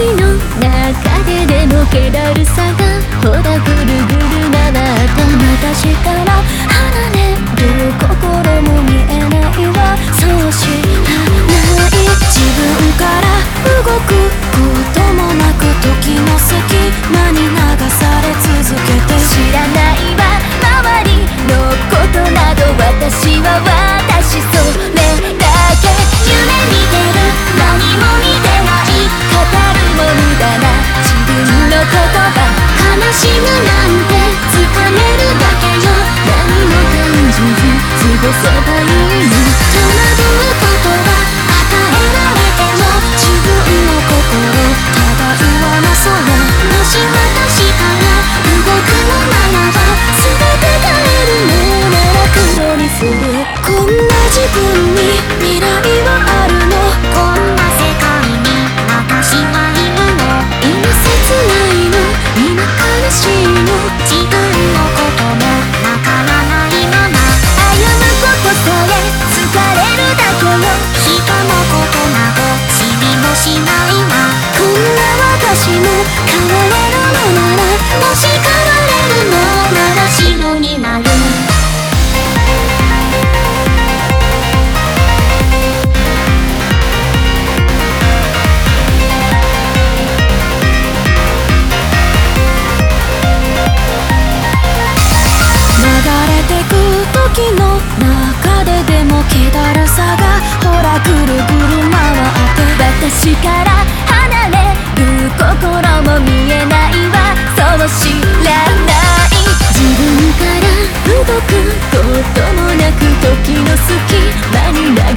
街の中ででも気だるさが。ほらぐるぐる回ってまたしからそば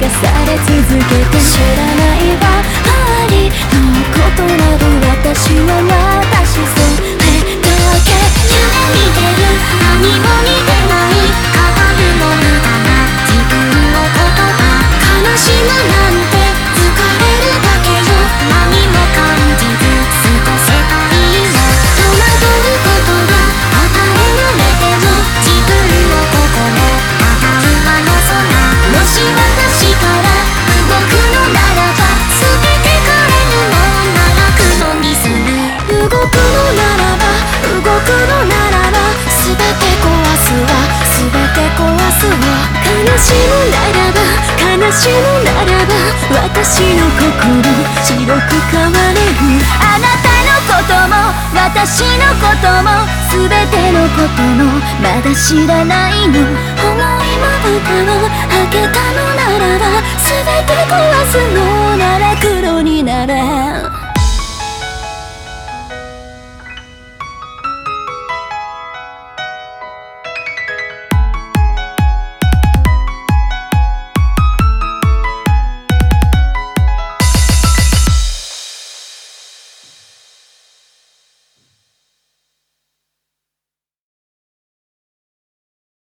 され続けて。知らないばかりのことなど。のならば全て壊すわ全て壊すわ悲しむならば悲しむならば私の心白く変われるあなたのことも私のことも全てのこともまだ知らないの思いもぶたを開けたのならば全て壊すのなら黒になら